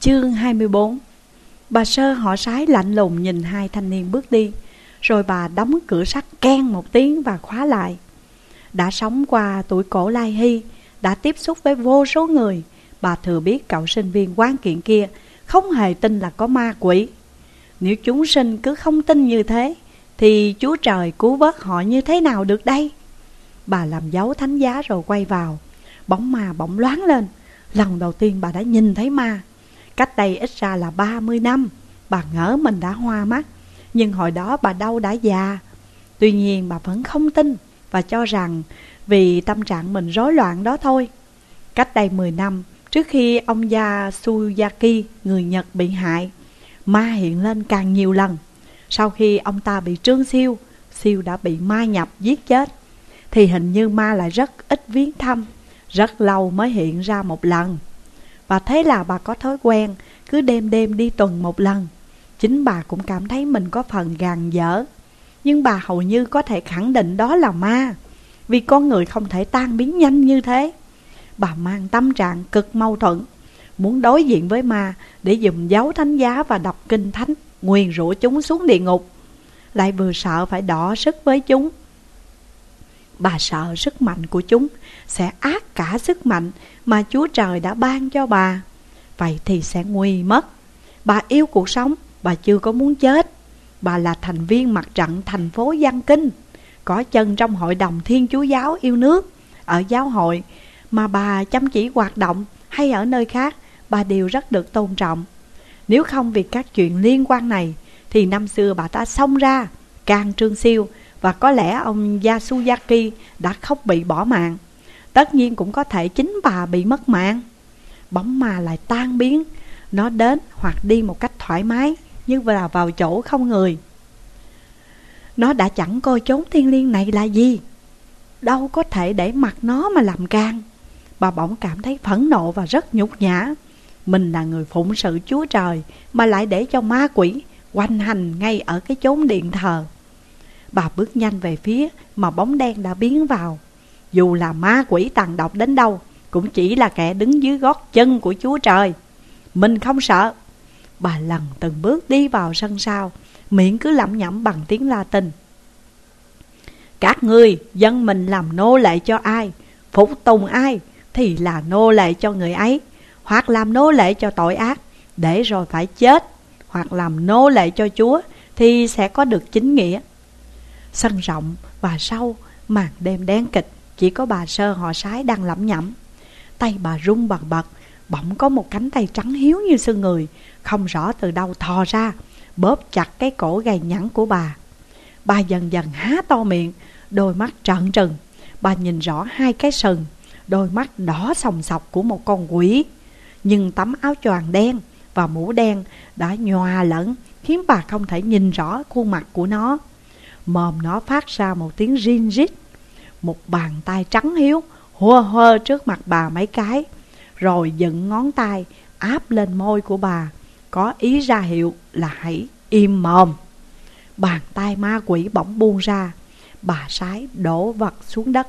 Chương 24 Bà Sơ họ sái lạnh lùng nhìn hai thanh niên bước đi, Rồi bà đóng cửa sắt keng một tiếng và khóa lại. Đã sống qua tuổi cổ Lai Hy, Đã tiếp xúc với vô số người, Bà thừa biết cậu sinh viên quan kiện kia Không hề tin là có ma quỷ. Nếu chúng sinh cứ không tin như thế, Thì Chúa Trời cứu vớt họ như thế nào được đây? Bà làm dấu thánh giá rồi quay vào, Bóng ma bỗng loáng lên. Lần đầu tiên bà đã nhìn thấy ma Cách đây ít ra là 30 năm Bà ngỡ mình đã hoa mắt. Nhưng hồi đó bà đâu đã già. Tuy nhiên bà vẫn không tin Và cho rằng vì tâm trạng mình rối loạn đó thôi. Cách đây 10 năm Trước khi ông gia Suyaki, người Nhật bị hại Ma hiện lên càng nhiều lần. Sau khi ông ta bị trương siêu Siêu đã bị ma nhập giết chết. Thì hình như ma lại rất ít viếng thăm Rất lâu mới hiện ra một lần. Và thế là bà có thói quen, Cứ đêm đêm đi tuần một lần. Chính bà cũng cảm thấy mình có phần gàn dở. Nhưng bà hầu như có thể khẳng định đó là ma. Vì con người không thể tan biến nhanh như thế. Bà mang tâm trạng cực mâu thuẫn, Muốn đối diện với ma Để dùng dấu thánh giá và đọc kinh thánh, Nguyền rủa chúng xuống địa ngục. Lại vừa sợ phải đỏ sức với chúng Bà sợ sức mạnh của chúng Sẽ ác cả sức mạnh Mà Chúa Trời đã ban cho bà. Vậy thì sẽ nguy mất. Bà yêu cuộc sống, Bà chưa có muốn chết. Bà là thành viên mặt trận thành phố Giang Kinh, Có chân trong hội đồng Thiên Chúa Giáo yêu nước. Ở giáo hội Mà bà chăm chỉ hoạt động Hay ở nơi khác, Bà đều rất được tôn trọng. Nếu không vì các chuyện liên quan này, Thì năm xưa bà ta xông ra, Càng trương siêu và có lẽ ông Yasuyaki đã không bị bỏ mạng. Tất nhiên cũng có thể chính bà bị mất mạng. Bóng ma lại tan biến. Nó đến hoặc đi một cách thoải mái, như là vào chỗ không người. Nó đã chẳng coi chốn thiên liêng này là gì. Đâu có thể để mặt nó mà làm can Bà bỗng cảm thấy phẫn nộ và rất nhục nhã. Mình là người phụng sự Chúa Trời Mà lại để cho ma quỷ Quanh hành ngay ở cái chốn điện thờ. Bà bước nhanh về phía Mà bóng đen đã biến vào. Dù là ma quỷ tàn độc đến đâu, Cũng chỉ là kẻ đứng dưới gót chân của Chúa Trời. Mình không sợ. Bà lần từng bước đi vào sân sau, Miệng cứ lẩm nhẩm bằng tiếng Latin. Các ngươi dân mình làm nô lệ cho ai? Phục tùng ai? Thì là nô lệ cho người ấy. Hoặc làm nô lệ cho tội ác, Để rồi phải chết. Hoặc làm nô lệ cho Chúa, Thì sẽ có được chính nghĩa. Sân rộng và sâu Màn đêm đen kịch, Chỉ có bà sơ họ sái đang lẩm nhẩm. Tay bà rung bần bật, Bỗng có một cánh tay trắng hiếu như xương người, Không rõ từ đâu thò ra, Bóp chặt cái cổ gầy nhẵn của bà. Bà dần dần há to miệng, Đôi mắt trợn trừng. Bà nhìn rõ hai cái sừng, Đôi mắt đỏ sòng sọc của một con quỷ. Nhưng tấm áo choàng đen Và mũ đen đã nhòa lẫn, Khiến bà không thể nhìn rõ khuôn mặt của nó. Mồm nó phát ra một tiếng rin rít, Một bàn tay trắng hiếu Hua hơ trước mặt bà mấy cái, rồi dựng ngón tay áp lên môi của bà, Có ý ra hiệu là hãy im mồm. Bàn tay ma quỷ bỗng buông ra, Bà sái đổ vật xuống đất.